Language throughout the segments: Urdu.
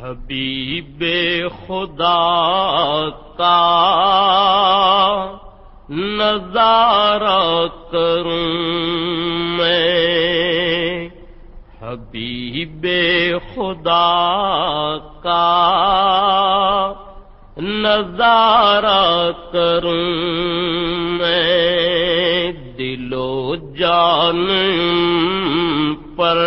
حبیب خدا کا نظارہ کروں میں۔ حبیب خدا کا نظارہ کروں میں۔ دل و جان پر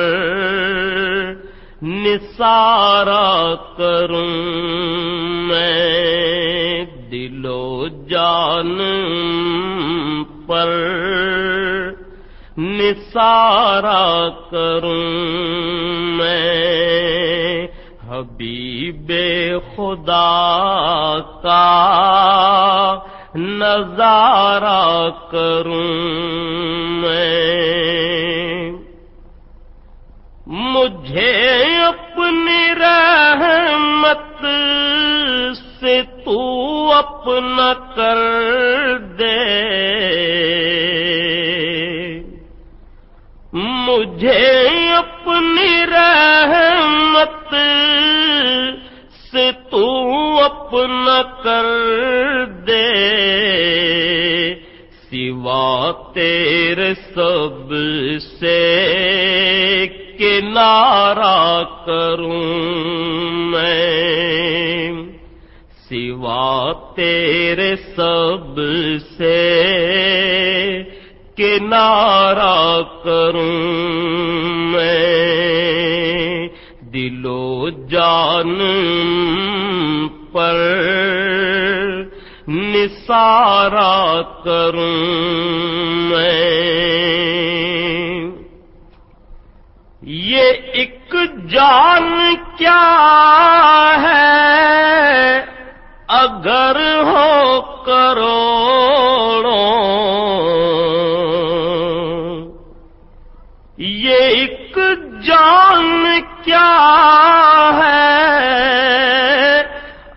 نثارا کروں میں دل و جان پر نثارا کروں میں حبیب خدا کا نظارہ کروں میں مجھے اپنی رحمت سے تو اپنا کر دے۔ مجھے اپنی رحمت سے تو اپنا کر دے۔ سوا تیرے سب سے کنارا کروں میں۔ سوا تیرے سب سے کنارا کروں میں۔ دل و جان پر نثارا کروں میں۔ یہ ایک جان کیا ہے؟ اگر ہو کروڑوں۔ یہ ایک جان کیا ہے؟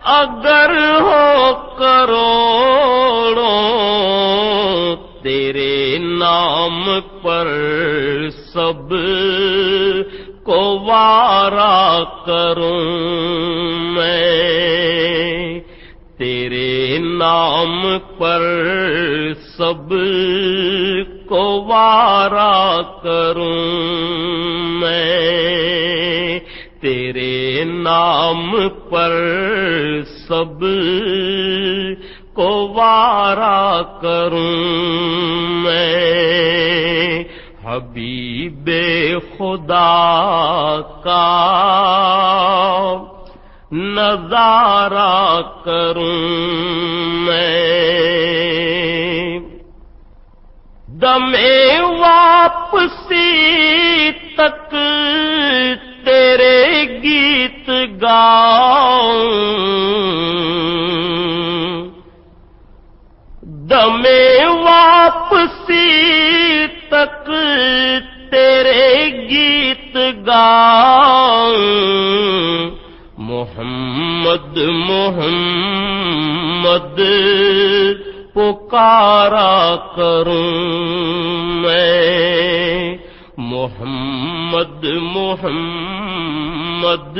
اگر ہو کروڑوں، تیرے نام پر سب کو وارا کروں میں۔ تیرے نام پر سب کو وارا کروں میں۔ تیرے نام پر سب کو وارا کروں میں۔ حبیب خدا کا نظارہ کروں میں۔ دمے واپسی تک تیرے گیت گاؤں۔ دمے واپسی گیت محمد محمد پکارا کروں میں۔ محمد محمد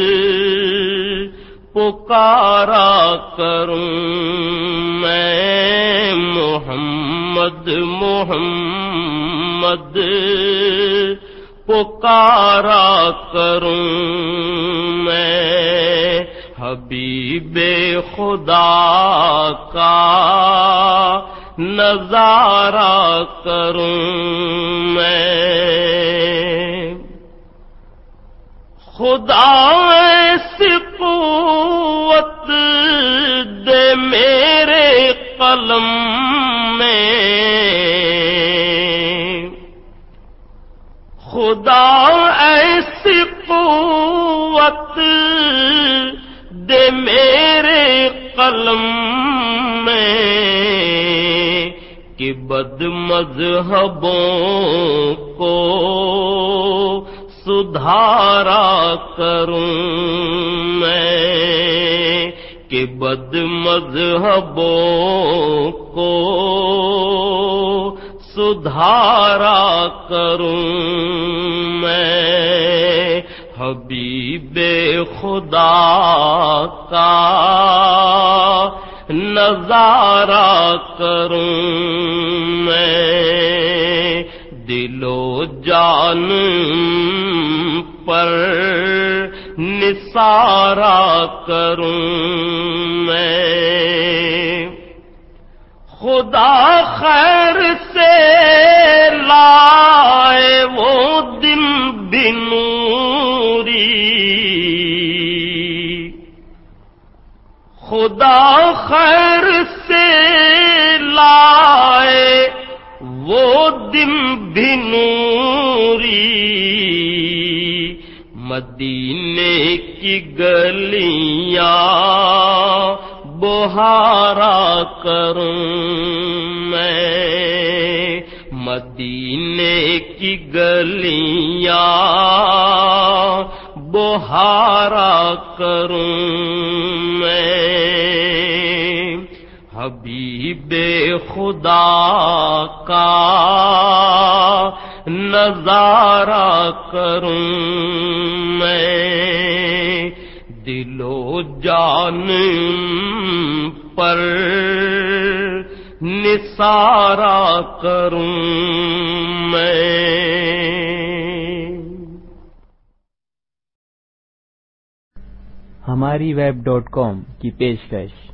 پکارا کروں میں۔ محمد محمد پکارا کروں میں حبیب خدا کا نظارہ کروں میں۔ خدا قوت دے میرے قلم میں۔ خدا ایسی قوت دے میرے قلم میں کہ بد مذہبوں کو سدھارا کروں میں کہ بد مذہبوں کو سدھارا کروں میں حبیب خدا کا نظارہ کروں میں دل و جان پر نثارا کروں میں۔ خدا خیر سے لائے وہ بنوری۔ خدا خیر سے لائے وہ دن بنوری مدینے کی گلیاں بہارا کروں میں۔ مدینے کی گلیاں بہارا کروں میں۔ حبیب خدا کا نظارہ کروں میں۔ دل و جان پر نثارا کروں میں۔ ہماری ویب ڈاٹ کام کی پیشکش۔